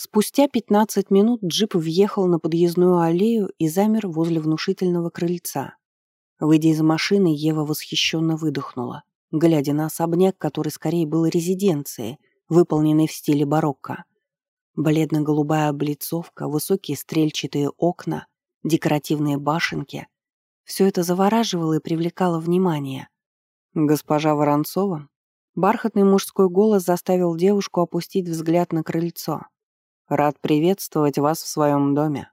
Спустя 15 минут джип въехал на подъездную аллею и замер возле внушительного крыльца. Выйдя из машины, Ева восхищенно выдохнула, глядя на особняк, который скорее был резиденцией, выполненной в стиле барокко. Бледно-голубая облицовка, высокие стрельчатые окна, декоративные башенки — все это завораживало и привлекало внимание. «Госпожа Воронцова?» Бархатный мужской голос заставил девушку опустить взгляд на крыльцо. Рад приветствовать вас в своем доме».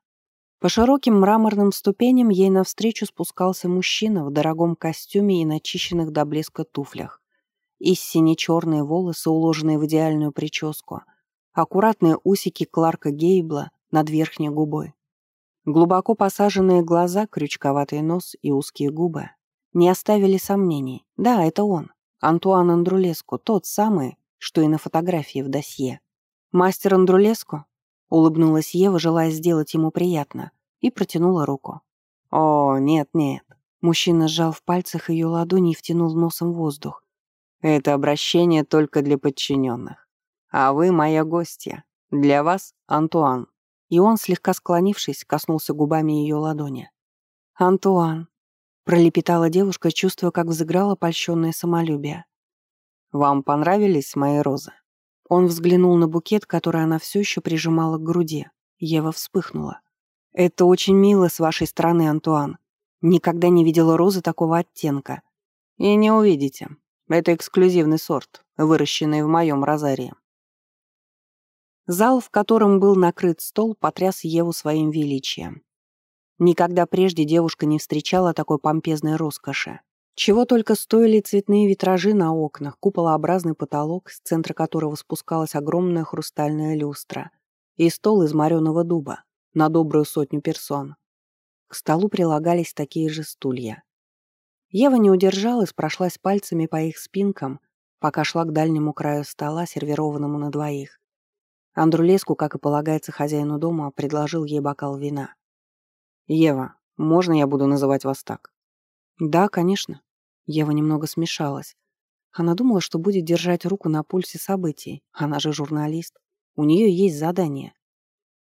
По широким мраморным ступеням ей навстречу спускался мужчина в дорогом костюме и начищенных до блеска туфлях. И сине-черные волосы, уложенные в идеальную прическу, аккуратные усики Кларка Гейбла над верхней губой. Глубоко посаженные глаза, крючковатый нос и узкие губы не оставили сомнений. Да, это он, Антуан Андрулеску, тот самый, что и на фотографии в досье. «Мастер Андрулеску?» — улыбнулась Ева, желая сделать ему приятно, и протянула руку. «О, нет-нет». Мужчина сжал в пальцах ее ладони и втянул носом воздух. «Это обращение только для подчиненных. А вы моя гостья. Для вас Антуан». И он, слегка склонившись, коснулся губами ее ладони. «Антуан», — пролепетала девушка, чувствуя, как взыграло польщенное самолюбие. «Вам понравились мои розы?» Он взглянул на букет, который она все еще прижимала к груди. Ева вспыхнула. «Это очень мило с вашей стороны, Антуан. Никогда не видела розы такого оттенка. И не увидите. Это эксклюзивный сорт, выращенный в моем розарии». Зал, в котором был накрыт стол, потряс Еву своим величием. Никогда прежде девушка не встречала такой помпезной роскоши. Чего только стоили цветные витражи на окнах, куполообразный потолок, с центра которого спускалась огромная хрустальная люстра, и стол из мореного дуба на добрую сотню персон. К столу прилагались такие же стулья. Ева не удержалась, прошлась пальцами по их спинкам, пока шла к дальнему краю стола, сервированному на двоих. Андрулеску, как и полагается хозяину дома, предложил ей бокал вина. «Ева, можно я буду называть вас так?» «Да, конечно». Ева немного смешалась. Она думала, что будет держать руку на пульсе событий. Она же журналист. У нее есть задание.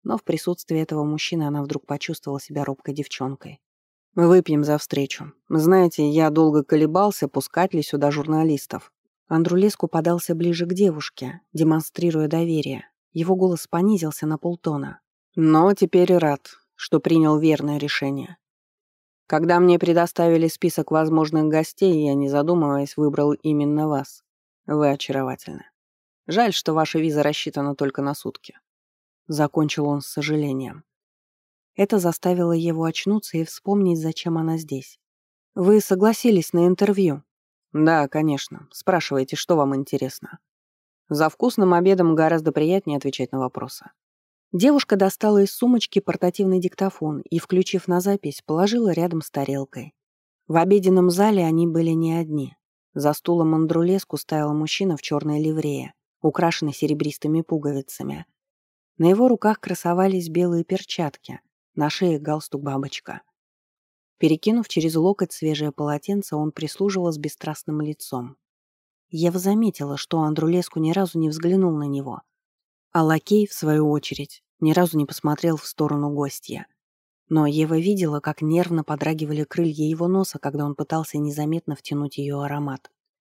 Но в присутствии этого мужчины она вдруг почувствовала себя робкой девчонкой. «Выпьем за встречу. Знаете, я долго колебался, пускать ли сюда журналистов». Андрулеску подался ближе к девушке, демонстрируя доверие. Его голос понизился на полтона. «Но теперь рад, что принял верное решение. Когда мне предоставили список возможных гостей, я, не задумываясь, выбрал именно вас. Вы очаровательны. Жаль, что ваша виза рассчитана только на сутки. Закончил он с сожалением. Это заставило его очнуться и вспомнить, зачем она здесь. Вы согласились на интервью? Да, конечно. Спрашивайте, что вам интересно. За вкусным обедом гораздо приятнее отвечать на вопросы. Девушка достала из сумочки портативный диктофон и, включив на запись, положила рядом с тарелкой. В обеденном зале они были не одни. За стулом Андрулеску стоял мужчина в черной ливрее, украшенной серебристыми пуговицами. На его руках красовались белые перчатки, на шее галстук-бабочка. Перекинув через локоть свежее полотенце, он прислуживал с бесстрастным лицом. Ева заметила, что Андрулеску ни разу не взглянул на него. А лакей, в свою очередь, ни разу не посмотрел в сторону гостя. Но Ева видела, как нервно подрагивали крылья его носа, когда он пытался незаметно втянуть ее аромат.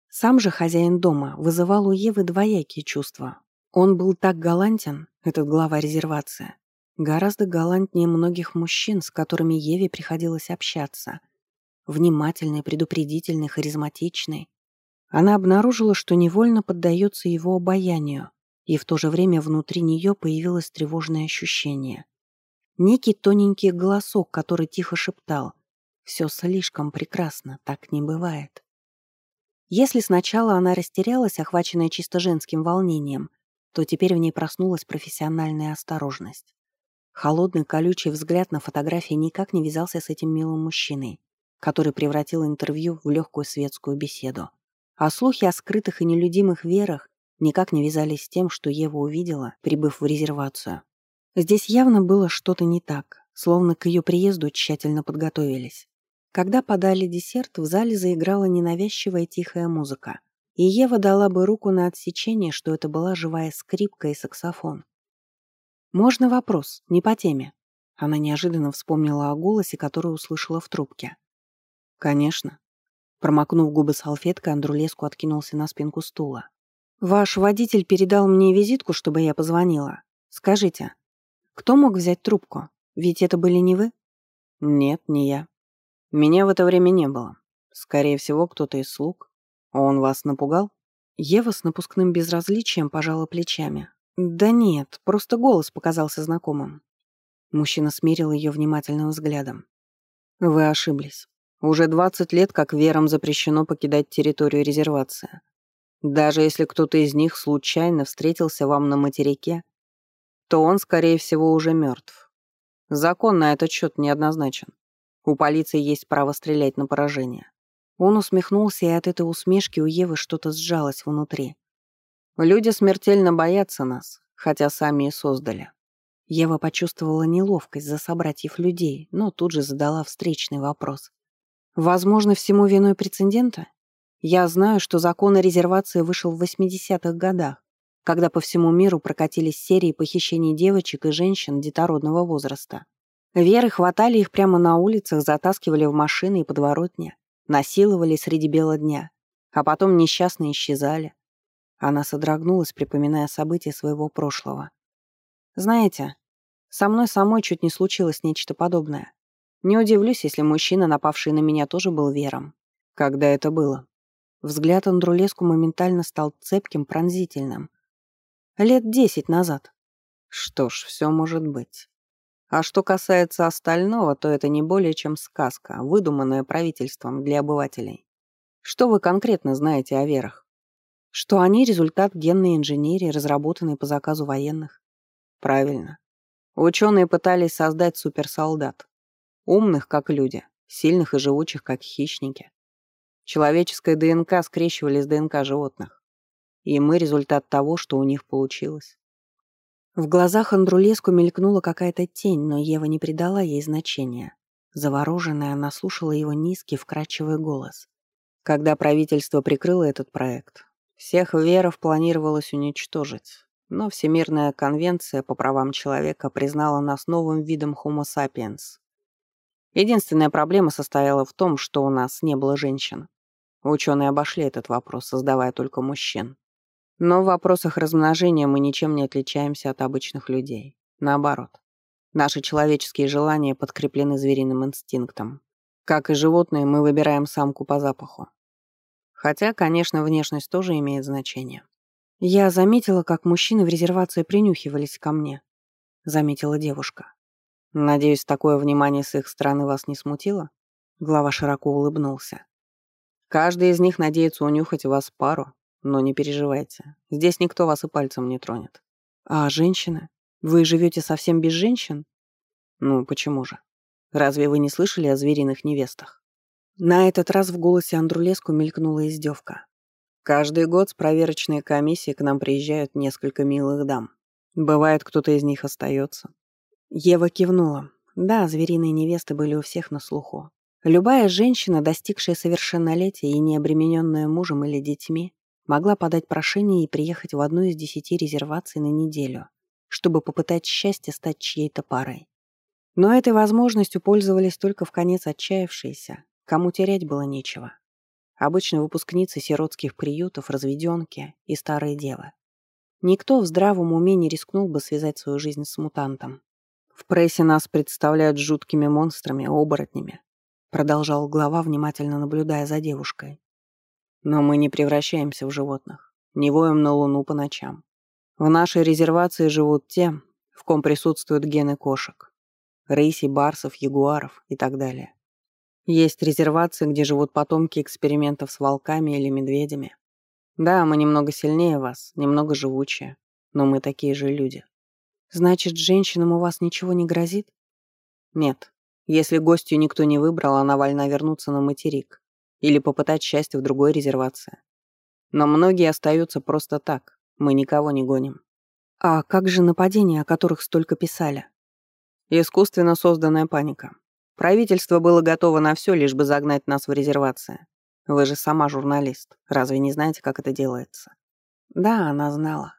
Сам же хозяин дома вызывал у Евы двоякие чувства. Он был так галантен, этот глава резервации, гораздо галантнее многих мужчин, с которыми Еве приходилось общаться. Внимательный, предупредительный, харизматичный. Она обнаружила, что невольно поддается его обаянию, и в то же время внутри нее появилось тревожное ощущение. Некий тоненький голосок, который тихо шептал «Все слишком прекрасно, так не бывает». Если сначала она растерялась, охваченная чисто женским волнением, то теперь в ней проснулась профессиональная осторожность. Холодный колючий взгляд на фотографии никак не вязался с этим милым мужчиной, который превратил интервью в легкую светскую беседу. А слухи о скрытых и нелюдимых верах никак не вязались с тем, что Ева увидела, прибыв в резервацию. Здесь явно было что-то не так, словно к ее приезду тщательно подготовились. Когда подали десерт, в зале заиграла ненавязчивая тихая музыка, и Ева дала бы руку на отсечение, что это была живая скрипка и саксофон. «Можно вопрос? Не по теме». Она неожиданно вспомнила о голосе, который услышала в трубке. «Конечно». Промокнув губы салфеткой, Андрулеску откинулся на спинку стула. «Ваш водитель передал мне визитку, чтобы я позвонила. Скажите, кто мог взять трубку? Ведь это были не вы?» «Нет, не я. Меня в это время не было. Скорее всего, кто-то из слуг. Он вас напугал?» Ева с напускным безразличием пожала плечами. «Да нет, просто голос показался знакомым». Мужчина смерил ее внимательным взглядом. «Вы ошиблись. Уже 20 лет как верам запрещено покидать территорию резервации. Даже если кто-то из них случайно встретился вам на материке, то он, скорее всего, уже мертв. Закон на этот счет неоднозначен. У полиции есть право стрелять на поражение. Он усмехнулся, и от этой усмешки у Евы что-то сжалось внутри. Люди смертельно боятся нас, хотя сами и создали. Ева почувствовала неловкость за собратьев людей, но тут же задала встречный вопрос. Возможно, всему виной прецедента? Я знаю, что закон о резервации вышел в 80-х годах, когда по всему миру прокатились серии похищений девочек и женщин детородного возраста. Веры хватали их прямо на улицах, затаскивали в машины и подворотни, насиловали среди бела дня, а потом несчастно исчезали. Она содрогнулась, припоминая события своего прошлого. «Знаете, со мной самой чуть не случилось нечто подобное. Не удивлюсь, если мужчина, напавший на меня, тоже был вером. Когда это было?» Взгляд Андрулеску моментально стал цепким, пронзительным. Лет десять назад. Что ж, все может быть. А что касается остального, то это не более чем сказка, выдуманная правительством для обывателей. Что вы конкретно знаете о верах? Что они результат генной инженерии, разработанной по заказу военных. Правильно. Ученые пытались создать суперсолдат. Умных, как люди, сильных и живучих, как хищники. Человеческое ДНК скрещивали с ДНК животных. И мы результат того, что у них получилось. В глазах Андрулеску мелькнула какая-то тень, но Ева не придала ей значения. Завороженная, она слушала его низкий, вкрадчивый голос. Когда правительство прикрыло этот проект, всех веров планировалось уничтожить. Но Всемирная конвенция по правам человека признала нас новым видом Homo sapiens. Единственная проблема состояла в том, что у нас не было женщин. Ученые обошли этот вопрос, создавая только мужчин. Но в вопросах размножения мы ничем не отличаемся от обычных людей. Наоборот. Наши человеческие желания подкреплены звериным инстинктом. Как и животные, мы выбираем самку по запаху. Хотя, конечно, внешность тоже имеет значение. Я заметила, как мужчины в резервации принюхивались ко мне. Заметила девушка. Надеюсь, такое внимание с их стороны вас не смутило? Глава широко улыбнулся. Каждый из них надеется унюхать вас пару, но не переживайте, здесь никто вас и пальцем не тронет. А женщины? Вы живете совсем без женщин? Ну, почему же? Разве вы не слышали о звериных невестах? На этот раз в голосе Андрулеску мелькнула издевка. Каждый год с проверочной комиссией к нам приезжают несколько милых дам. Бывает, кто-то из них остается. Ева кивнула. Да, звериные невесты были у всех на слуху. Любая женщина, достигшая совершеннолетия и не обремененная мужем или детьми, могла подать прошение и приехать в одну из десяти резерваций на неделю, чтобы попытать счастье стать чьей-то парой. Но этой возможностью пользовались только в конец отчаявшиеся, кому терять было нечего. Обычно выпускницы сиротских приютов, разведенки и старые девы. Никто в здравом уме не рискнул бы связать свою жизнь с мутантом. В прессе нас представляют жуткими монстрами, оборотнями, продолжал глава, внимательно наблюдая за девушкой. Но мы не превращаемся в животных, не воем на луну по ночам. В нашей резервации живут те, в ком присутствуют гены кошек. Рыси, барсов, ягуаров и так далее. Есть резервации, где живут потомки экспериментов с волками или медведями. Да, мы немного сильнее вас, немного живучее, но мы такие же люди. Значит, женщинам у вас ничего не грозит? Нет. Если гостью никто не выбрал, она вольна вернуться на материк или попытать счастье в другой резервации. Но многие остаются просто так, мы никого не гоним. А как же нападения, о которых столько писали? Искусственно созданная паника. Правительство было готово на все, лишь бы загнать нас в резервации. Вы же сама журналист, разве не знаете, как это делается? Да, она знала.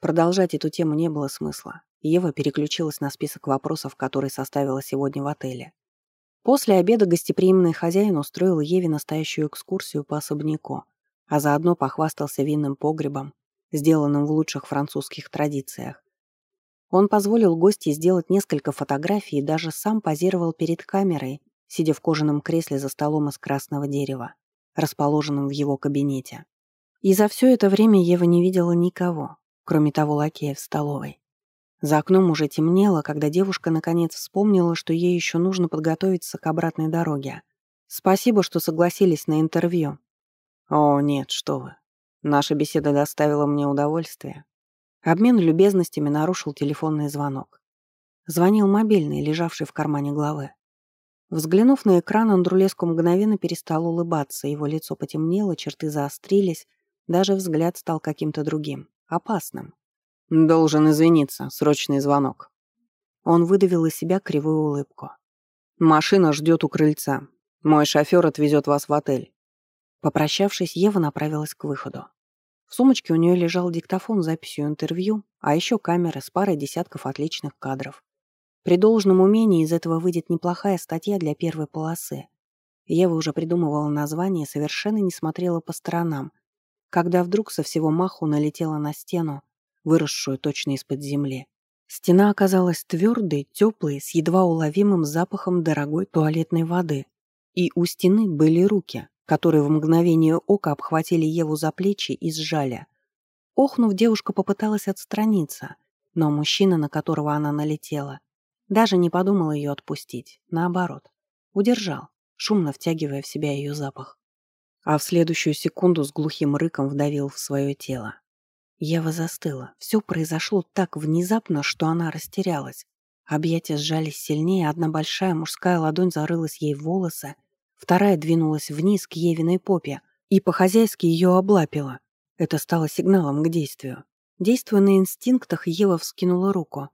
Продолжать эту тему не было смысла. Ева переключилась на список вопросов, который составила сегодня в отеле. После обеда гостеприимный хозяин устроил Еве настоящую экскурсию по особняку, а заодно похвастался винным погребом, сделанным в лучших французских традициях. Он позволил гостье сделать несколько фотографий и даже сам позировал перед камерой, сидя в кожаном кресле за столом из красного дерева, расположенным в его кабинете. И за все это время Ева не видела никого, кроме того лакея в столовой. За окном уже темнело, когда девушка наконец вспомнила, что ей еще нужно подготовиться к обратной дороге. «Спасибо, что согласились на интервью». «О, нет, что вы. Наша беседа доставила мне удовольствие». Обмен любезностями нарушил телефонный звонок. Звонил мобильный, лежавший в кармане главы. Взглянув на экран, Андрулеску мгновенно перестал улыбаться, его лицо потемнело, черты заострились, даже взгляд стал каким-то другим, опасным. «Должен извиниться, срочный звонок». Он выдавил из себя кривую улыбку. «Машина ждет у крыльца. Мой шофер отвезет вас в отель». Попрощавшись, Ева направилась к выходу. В сумочке у нее лежал диктофон с записью интервью, а еще камеры с парой десятков отличных кадров. При должном умении из этого выйдет неплохая статья для первой полосы. Ева уже придумывала название совершенно не смотрела по сторонам, когда вдруг со всего маху налетела на стену, выросшую точно из-под земли. Стена оказалась твердой, теплой, с едва уловимым запахом дорогой туалетной воды. И у стены были руки, которые в мгновение ока обхватили Еву за плечи и сжали. Охнув, девушка попыталась отстраниться, но мужчина, на которого она налетела, даже не подумал ее отпустить. Наоборот, удержал, шумно втягивая в себя ее запах. А в следующую секунду с глухим рыком вдавил в свое тело. Ева застыла. Все произошло так внезапно, что она растерялась. Объятия сжались сильнее, одна большая мужская ладонь зарылась ей в волосы, вторая двинулась вниз к Евиной попе и по-хозяйски ее облапила. Это стало сигналом к действию. Действуя на инстинктах, Ева вскинула руку.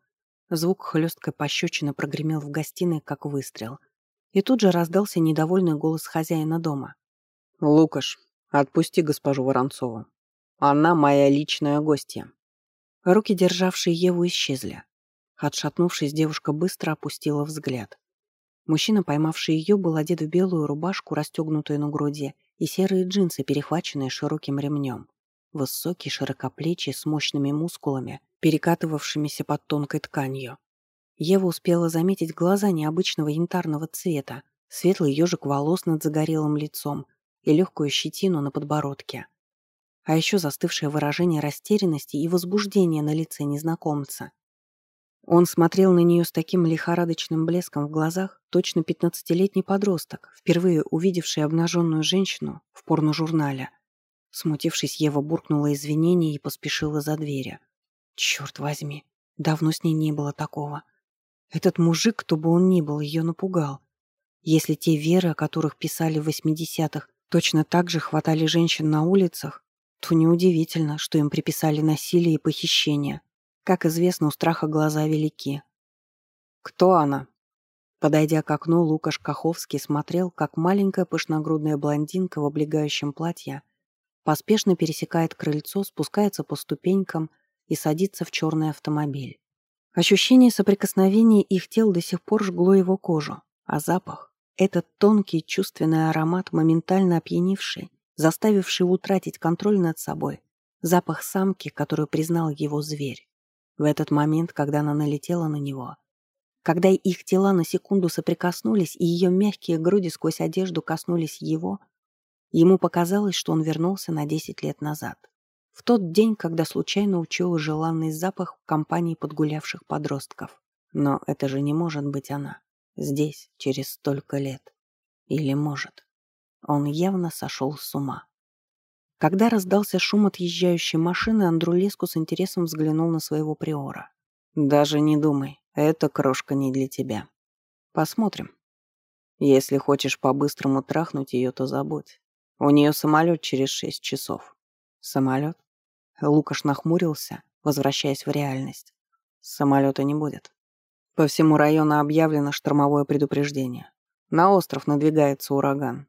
Звук хлесткой пощечины прогремел в гостиной, как выстрел. И тут же раздался недовольный голос хозяина дома. «Лукаш, отпусти госпожу Воронцову. Она моя личная гостья». Руки, державшие Еву, исчезли. Отшатнувшись, девушка быстро опустила взгляд. Мужчина, поймавший ее, был одет в белую рубашку, расстегнутую на груди, и серые джинсы, перехваченные широким ремнем. Высокий, широкоплечий, с мощными мускулами, перекатывавшимися под тонкой тканью. Ева успела заметить глаза необычного янтарного цвета, светлый ежик волос над загорелым лицом и легкую щетину на подбородке а еще застывшее выражение растерянности и возбуждения на лице незнакомца. Он смотрел на нее с таким лихорадочным блеском в глазах, точно пятнадцатилетний подросток, впервые увидевший обнаженную женщину в порножурнале. Смутившись, Ева буркнула извинения и поспешила за дверью. Черт возьми, давно с ней не было такого. Этот мужик, кто бы он ни был, ее напугал. Если те веры, о которых писали в 80-х, точно так же хватали женщин на улицах, то неудивительно, что им приписали насилие и похищение. Как известно, у страха глаза велики. «Кто она?» Подойдя к окну, Лукаш Каховский смотрел, как маленькая пышногрудная блондинка в облегающем платье поспешно пересекает крыльцо, спускается по ступенькам и садится в черный автомобиль. Ощущение соприкосновения их тел до сих пор жгло его кожу, а запах, этот тонкий чувственный аромат, моментально опьянивший, заставивший утратить контроль над собой, запах самки, которую признал его зверь. В этот момент, когда она налетела на него, когда их тела на секунду соприкоснулись и ее мягкие груди сквозь одежду коснулись его, ему показалось, что он вернулся на 10 лет назад. В тот день, когда случайно учуял желанный запах в компании подгулявших подростков. Но это же не может быть она. Здесь, через столько лет. Или может. Он явно сошел с ума. Когда раздался шум отъезжающей машины, Андрулеску с интересом взглянул на своего приора. «Даже не думай, эта крошка не для тебя. Посмотрим. Если хочешь по-быстрому трахнуть ее, то забудь. У нее самолет через шесть часов». «Самолет?» Лукаш нахмурился, возвращаясь в реальность. «Самолета не будет. По всему району объявлено штормовое предупреждение. На остров надвигается ураган.